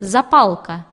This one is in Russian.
запалка.